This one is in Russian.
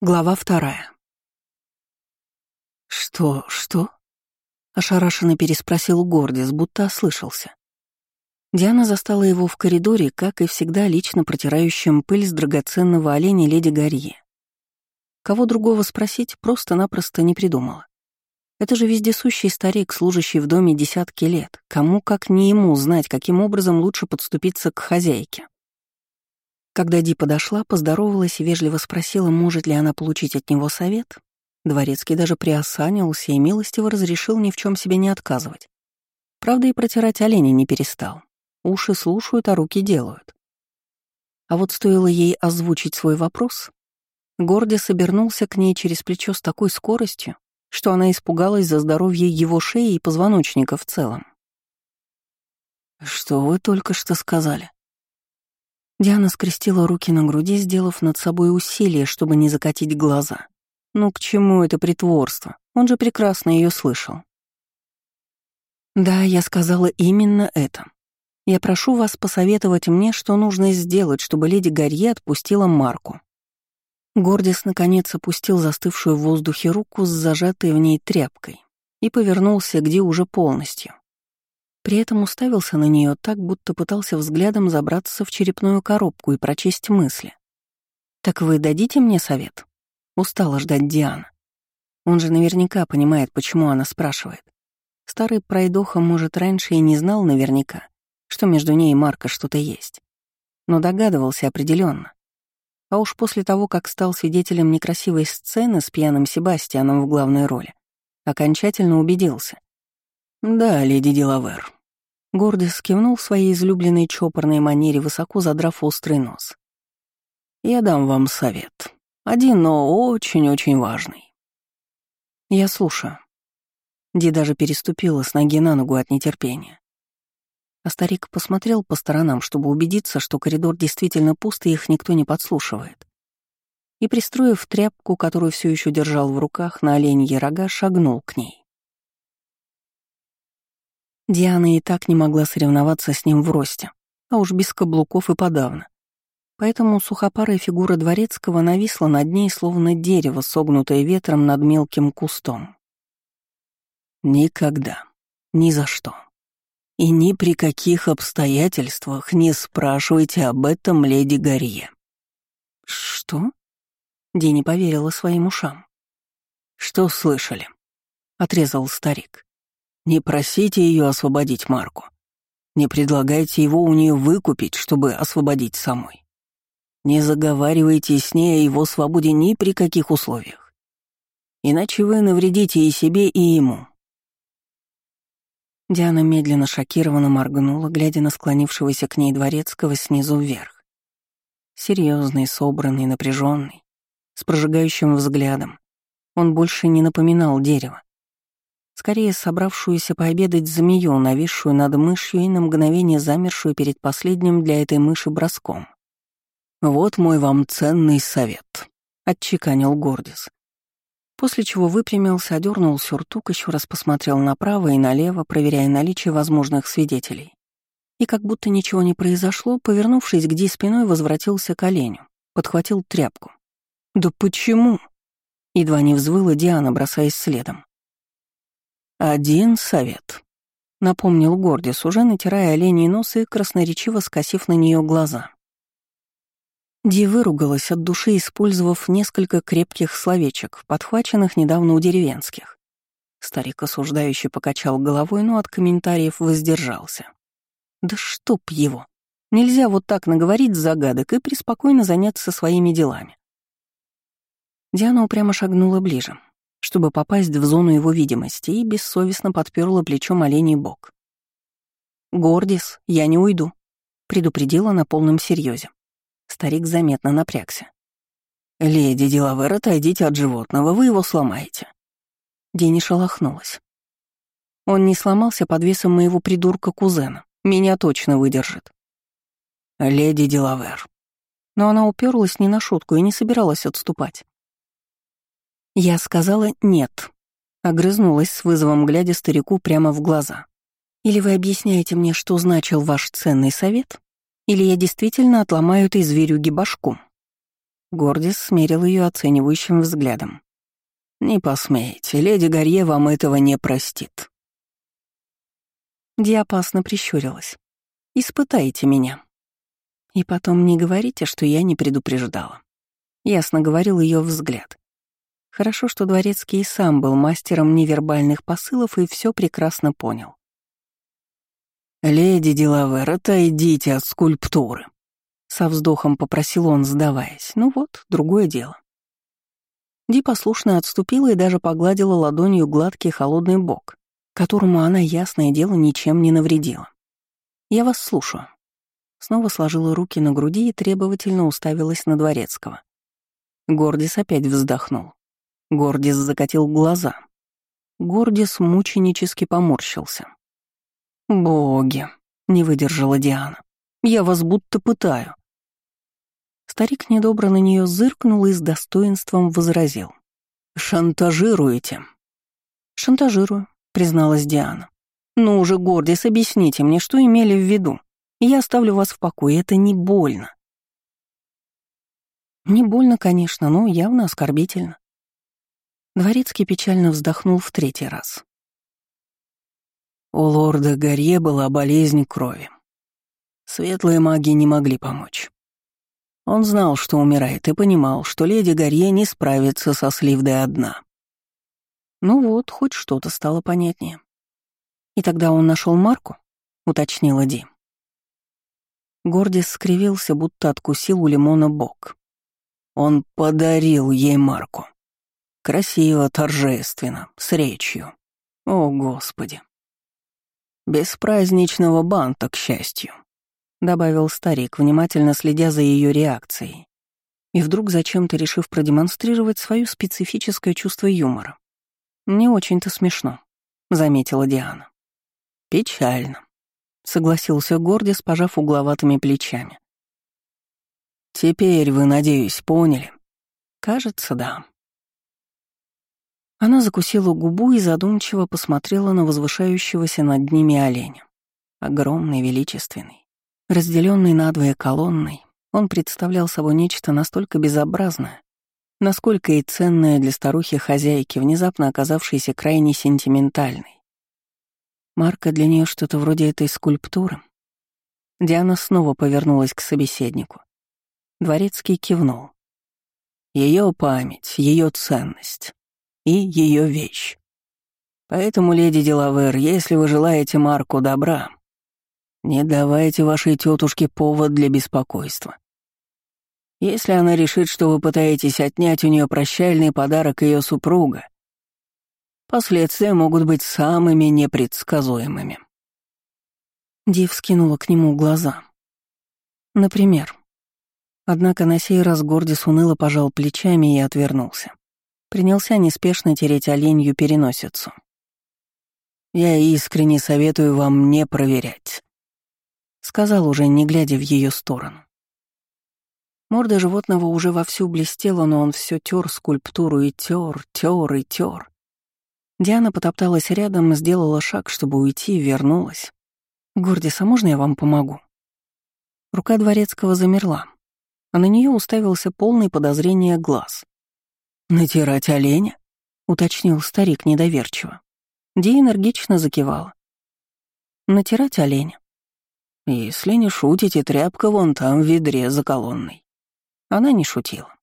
Глава вторая. «Что, что?» — ошарашенно переспросил Гордис, будто ослышался. Диана застала его в коридоре, как и всегда, лично протирающим пыль с драгоценного оленя леди Гарье. Кого другого спросить просто-напросто не придумала. Это же вездесущий старик, служащий в доме десятки лет. Кому, как не ему, знать, каким образом лучше подступиться к хозяйке. Когда Ди подошла, поздоровалась и вежливо спросила, может ли она получить от него совет, Дворецкий даже приосанился и милостиво разрешил ни в чем себе не отказывать. Правда, и протирать оленя не перестал. Уши слушают, а руки делают. А вот стоило ей озвучить свой вопрос, Гордис обернулся к ней через плечо с такой скоростью, что она испугалась за здоровье его шеи и позвоночника в целом. «Что вы только что сказали?» Диана скрестила руки на груди, сделав над собой усилие, чтобы не закатить глаза. Ну к чему это притворство? Он же прекрасно ее слышал. Да, я сказала именно это. Я прошу вас посоветовать мне, что нужно сделать, чтобы леди Гарье отпустила Марку. Гордис наконец опустил застывшую в воздухе руку с зажатой в ней тряпкой и повернулся где уже полностью. При этом уставился на нее так, будто пытался взглядом забраться в черепную коробку и прочесть мысли. «Так вы дадите мне совет?» Устала ждать Диана. Он же наверняка понимает, почему она спрашивает. Старый пройдоха, может, раньше и не знал наверняка, что между ней и Марко что-то есть. Но догадывался определенно. А уж после того, как стал свидетелем некрасивой сцены с пьяным Себастьяном в главной роли, окончательно убедился. «Да, леди Делавер, Гордис кивнул в своей излюбленной чопорной манере, высоко задрав острый нос. «Я дам вам совет. Один, но очень-очень важный». «Я слушаю». Ди даже переступила с ноги на ногу от нетерпения. А старик посмотрел по сторонам, чтобы убедиться, что коридор действительно пуст и их никто не подслушивает. И, пристроив тряпку, которую все еще держал в руках, на оленьи рога, шагнул к ней. Диана и так не могла соревноваться с ним в росте, а уж без каблуков и подавно. Поэтому сухопарая фигура дворецкого нависла над ней, словно дерево, согнутое ветром над мелким кустом. «Никогда. Ни за что. И ни при каких обстоятельствах не спрашивайте об этом леди Гарье». «Что?» Ди не поверила своим ушам. «Что слышали?» — отрезал старик. Не просите ее освободить Марку. Не предлагайте его у нее выкупить, чтобы освободить самой. Не заговаривайте с ней о его свободе ни при каких условиях. Иначе вы навредите и себе, и ему. Диана медленно шокированно моргнула, глядя на склонившегося к ней дворецкого снизу вверх. Серьезный, собранный, напряженный, с прожигающим взглядом. Он больше не напоминал дерево, скорее собравшуюся пообедать змею, нависшую над мышью и на мгновение замершую перед последним для этой мыши броском. «Вот мой вам ценный совет», — отчеканил Гордис. После чего выпрямился, одернул сюртук, еще раз посмотрел направо и налево, проверяя наличие возможных свидетелей. И как будто ничего не произошло, повернувшись к Ди спиной, возвратился к оленю, подхватил тряпку. «Да почему?» Едва не взвыла Диана, бросаясь следом. «Один совет», — напомнил Гордис, уже натирая оленей нос и красноречиво скосив на нее глаза. Ди выругалась от души, использовав несколько крепких словечек, подхваченных недавно у деревенских. Старик осуждающий покачал головой, но от комментариев воздержался. «Да чтоб его! Нельзя вот так наговорить загадок и преспокойно заняться своими делами». Диана упрямо шагнула ближе, чтобы попасть в зону его видимости, и бессовестно подперла плечом оленей бок. «Гордис, я не уйду», — предупредила на полном серьезе. Старик заметно напрягся. «Леди Делавер, отойдите от животного, вы его сломаете». Дени шелохнулась. Он не сломался под весом моего придурка-кузена. Меня точно выдержит. «Леди Делавер». Но она уперлась не на шутку и не собиралась отступать. Я сказала «нет», огрызнулась с вызовом, глядя старику прямо в глаза. «Или вы объясняете мне, что значил ваш ценный совет, или я действительно отломаю этой зверюги башку?» Гордис смерил ее оценивающим взглядом. «Не посмеете, леди Гарье вам этого не простит». Ди опасно прищурилась. «Испытайте меня. И потом не говорите, что я не предупреждала». Ясно говорил ее взгляд. Хорошо, что Дворецкий и сам был мастером невербальных посылов и все прекрасно понял. «Леди Делавер, отойдите от скульптуры», — со вздохом попросил он, сдаваясь. «Ну вот, другое дело». Ди послушно отступила и даже погладила ладонью гладкий холодный бок, которому она, ясное дело, ничем не навредила. «Я вас слушаю». Снова сложила руки на груди и требовательно уставилась на Дворецкого. Гордис опять вздохнул. Гордис закатил глаза. Гордис мученически поморщился. «Боги!» — не выдержала Диана. «Я вас будто пытаю». Старик недобро на нее зыркнул и с достоинством возразил. «Шантажируете?» «Шантажирую», — призналась Диана. «Ну уже, Гордис, объясните мне, что имели в виду. Я оставлю вас в покое, это не больно». Не больно, конечно, но явно оскорбительно. Дворецкий печально вздохнул в третий раз. У лорда Гарье была болезнь крови. Светлые маги не могли помочь. Он знал, что умирает, и понимал, что леди Гарье не справится со Сливдой одна. Ну вот, хоть что-то стало понятнее. И тогда он нашел Марку, уточнила Ди. Гордис скривился, будто откусил у лимона бок. Он подарил ей Марку. Красиво, торжественно, с речью. О, Господи. Без праздничного банта, к счастью. — добавил старик, внимательно следя за ее реакцией. И вдруг зачем-то решив продемонстрировать свое специфическое чувство юмора. «Не очень-то смешно», — заметила Диана. «Печально», — согласился Гордис, пожав угловатыми плечами. «Теперь вы, надеюсь, поняли?» «Кажется, да». Она закусила губу и задумчиво посмотрела на возвышающегося над ними оленя. Огромный, величественный, Разделенный надвое колонной, он представлял собой нечто настолько безобразное, насколько и ценное для старухи-хозяйки, внезапно оказавшейся крайне сентиментальной. Марка для нее что-то вроде этой скульптуры. Диана снова повернулась к собеседнику. Дворецкий кивнул. Ее память, ее ценность и ее вещь. Поэтому, леди Делавер, если вы желаете Марку добра, не давайте вашей тетушке повод для беспокойства. Если она решит, что вы пытаетесь отнять у нее прощальный подарок ее супруга, последствия могут быть самыми непредсказуемыми. Див скинула к нему глаза. Например. Однако на сей раз Гордис уныло пожал плечами и отвернулся. Принялся неспешно тереть оленью переносицу. «Я искренне советую вам не проверять сказал уже, не глядя в ее сторону. Морда животного уже вовсю блестела, но он все тер скульптуру и тер, тер и тер. Диана потопталась рядом, сделала шаг, чтобы уйти, вернулась. «Гордис, можно я вам помогу?» Рука дворецкого замерла, а на нее уставился полный подозрения глаз. «Натирать оленя?» — уточнил старик недоверчиво. Ди энергично закивала. «Натирать оленя», если не шутите, тряпка вон там в ведре за колонной. Она не шутила.